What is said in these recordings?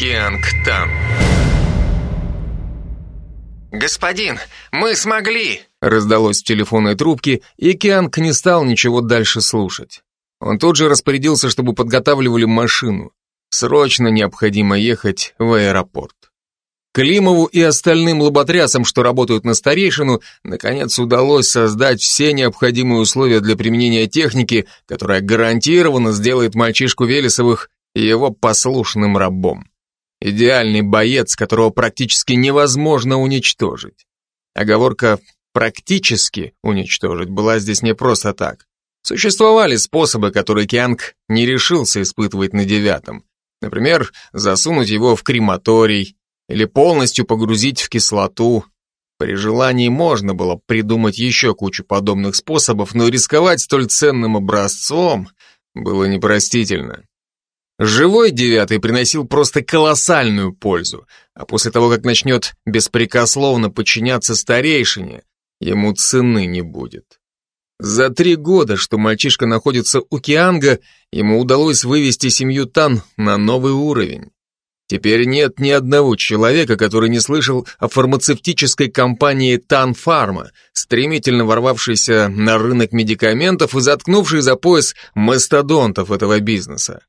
Кианг Тан. «Господин, мы смогли!» Раздалось в телефонной трубке, и Кианг не стал ничего дальше слушать. Он тут же распорядился, чтобы подготавливали машину. Срочно необходимо ехать в аэропорт. Климову и остальным лоботрясам, что работают на старейшину, наконец удалось создать все необходимые условия для применения техники, которая гарантированно сделает мальчишку Велесовых его послушным рабом. Идеальный боец, которого практически невозможно уничтожить. Оговорка «практически уничтожить» была здесь не просто так. Существовали способы, которые Кианг не решился испытывать на девятом. Например, засунуть его в крематорий или полностью погрузить в кислоту. При желании можно было придумать еще кучу подобных способов, но рисковать столь ценным образцом было непростительно. Живой девятый приносил просто колоссальную пользу, а после того, как начнет беспрекословно подчиняться старейшине, ему цены не будет. За три года, что мальчишка находится у Кианга, ему удалось вывести семью Тан на новый уровень. Теперь нет ни одного человека, который не слышал о фармацевтической компании Тан Фарма, стремительно ворвавшейся на рынок медикаментов и заткнувшей за пояс мастодонтов этого бизнеса.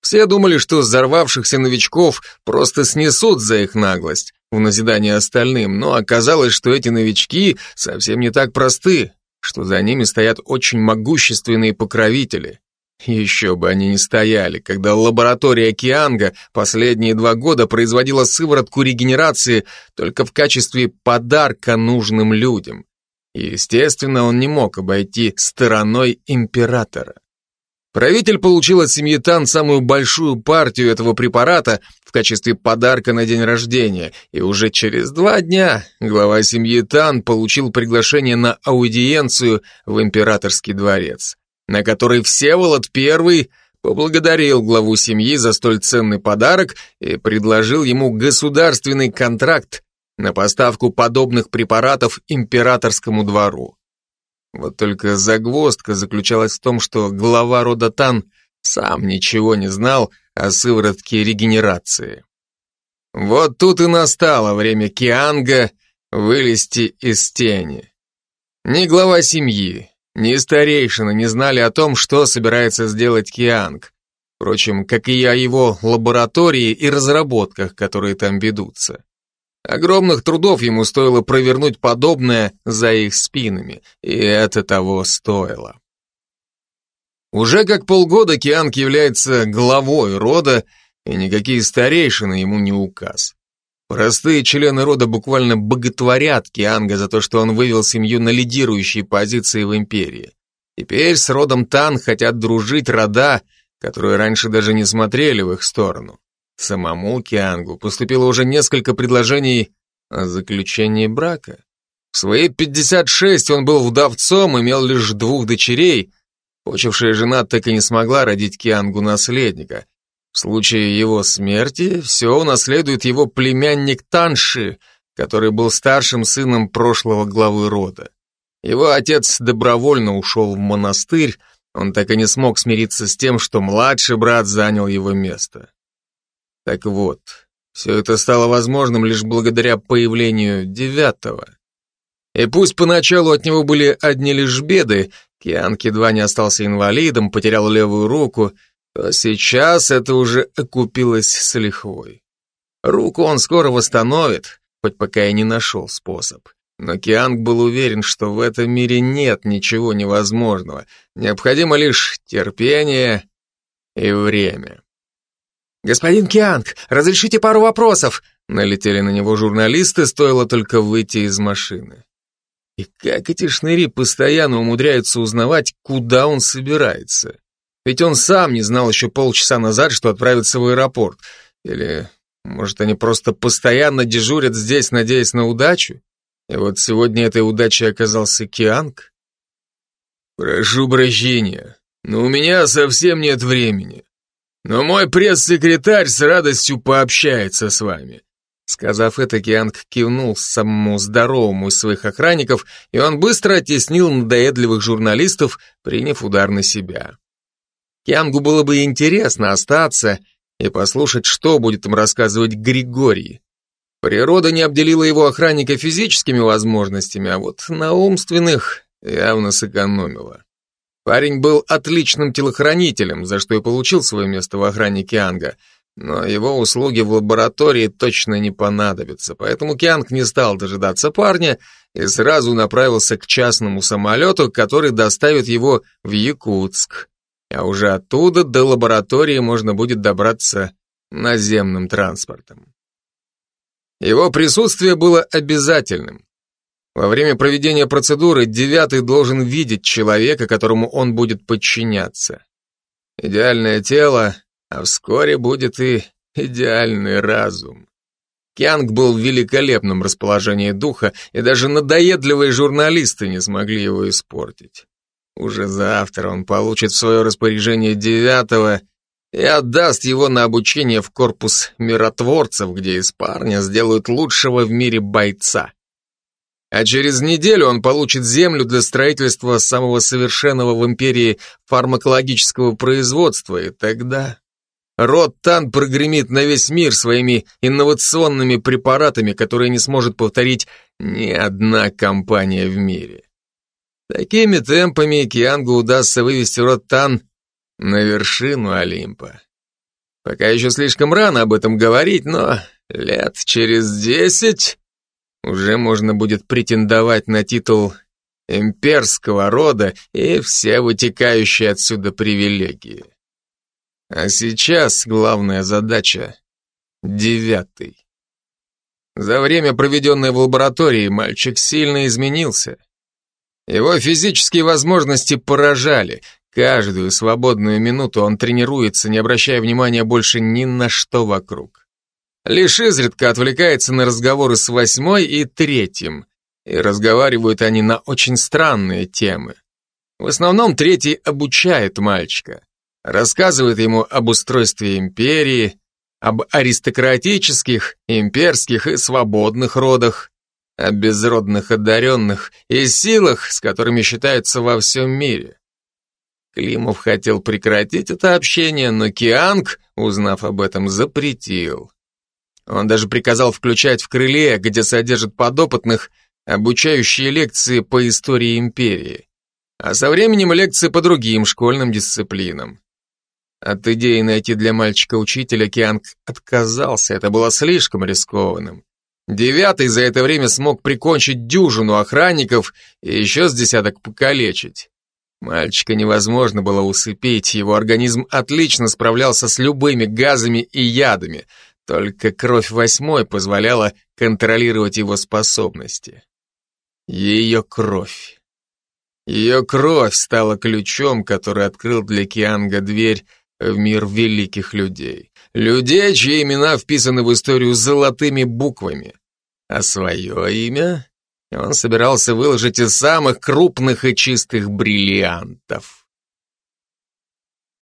Все думали, что взорвавшихся новичков просто снесут за их наглость, в назидание остальным, но оказалось, что эти новички совсем не так просты, что за ними стоят очень могущественные покровители. Еще бы они не стояли, когда лаборатория Кианга последние два года производила сыворотку регенерации только в качестве подарка нужным людям. Естественно, он не мог обойти стороной императора. Правитель получил от семьи Тан самую большую партию этого препарата в качестве подарка на день рождения, и уже через два дня глава семьи Тан получил приглашение на аудиенцию в императорский дворец, на которой Всеволод I поблагодарил главу семьи за столь ценный подарок и предложил ему государственный контракт на поставку подобных препаратов императорскому двору. Вот только загвоздка заключалась в том, что глава рода Тан сам ничего не знал о сыворотке регенерации. Вот тут и настало время Кианга вылезти из тени. Ни глава семьи, ни старейшина не знали о том, что собирается сделать Кианг. Впрочем, как и о его лаборатории и разработках, которые там ведутся. Огромных трудов ему стоило провернуть подобное за их спинами, и это того стоило. Уже как полгода Кианг является главой рода, и никакие старейшины ему не указ. Простые члены рода буквально боготворят Кианга за то, что он вывел семью на лидирующие позиции в империи. Теперь с родом Тан хотят дружить рода, которые раньше даже не смотрели в их сторону. Самому Киангу поступило уже несколько предложений о заключении брака. В свои 56 он был вдовцом, имел лишь двух дочерей. Почившая жена так и не смогла родить Киангу наследника. В случае его смерти все унаследует его племянник Танши, который был старшим сыном прошлого главы рода. Его отец добровольно ушел в монастырь, он так и не смог смириться с тем, что младший брат занял его место. Так вот, все это стало возможным лишь благодаря появлению девятого. И пусть поначалу от него были одни лишь беды, Кианг едва не остался инвалидом, потерял левую руку, то сейчас это уже окупилось с лихвой. Руку он скоро восстановит, хоть пока и не нашел способ. Но Кианг был уверен, что в этом мире нет ничего невозможного, необходимо лишь терпение и время. «Господин Кианг, разрешите пару вопросов?» Налетели на него журналисты, стоило только выйти из машины. И как эти шныри постоянно умудряются узнавать, куда он собирается. Ведь он сам не знал еще полчаса назад, что отправится в аэропорт. Или, может, они просто постоянно дежурят здесь, надеясь на удачу? И вот сегодня этой удачей оказался Кианг? Прошу прощения, но у меня совсем нет времени. Но мой пресс-секретарь с радостью пообщается с вами. Сказав это, Кианг кивнул самому здоровому из своих охранников, и он быстро оттеснил надоедливых журналистов, приняв удар на себя. Киангу было бы интересно остаться и послушать, что будет им рассказывать Григорий. Природа не обделила его охранника физическими возможностями, а вот на умственных явно сэкономила. Парень был отличным телохранителем, за что и получил свое место в охране Кианга, но его услуги в лаборатории точно не понадобятся, поэтому Кианг не стал дожидаться парня и сразу направился к частному самолету, который доставит его в Якутск. А уже оттуда до лаборатории можно будет добраться наземным транспортом. Его присутствие было обязательным. Во время проведения процедуры девятый должен видеть человека, которому он будет подчиняться. Идеальное тело, а вскоре будет и идеальный разум. Кянг был в великолепном расположении духа, и даже надоедливые журналисты не смогли его испортить. Уже завтра он получит в свое распоряжение девятого и отдаст его на обучение в корпус миротворцев, где из парня сделают лучшего в мире бойца. А через неделю он получит землю для строительства самого совершенного в империи фармакологического производства, и тогда род Тан прогремит на весь мир своими инновационными препаратами, которые не сможет повторить ни одна компания в мире. Такими темпами Киангу удастся вывести род Тан на вершину Олимпа. Пока еще слишком рано об этом говорить, но лет через десять уже можно будет претендовать на титул имперского рода и все вытекающие отсюда привилегии. А сейчас главная задача — девятый. За время, проведенное в лаборатории, мальчик сильно изменился. Его физические возможности поражали. Каждую свободную минуту он тренируется, не обращая внимания больше ни на что вокруг. Лишь изредка отвлекается на разговоры с восьмой и третьим, и разговаривают они на очень странные темы. В основном третий обучает мальчика, рассказывает ему об устройстве империи, об аристократических, имперских и свободных родах, о безродных одаренных и силах, с которыми считаются во всем мире. Климов хотел прекратить это общение, но Кианг, узнав об этом, запретил. Он даже приказал включать в крыле, где содержат подопытных, обучающие лекции по истории империи, а со временем лекции по другим школьным дисциплинам. От идеи найти для мальчика учителя Кианг отказался, это было слишком рискованным. Девятый за это время смог прикончить дюжину охранников и еще с десяток покалечить. Мальчика невозможно было усыпить, его организм отлично справлялся с любыми газами и ядами – только кровь восьмой позволяла контролировать его способности. Ее кровь. Ее кровь стала ключом, который открыл для Кианга дверь в мир великих людей. Людей, чьи имена вписаны в историю золотыми буквами. А свое имя он собирался выложить из самых крупных и чистых бриллиантов.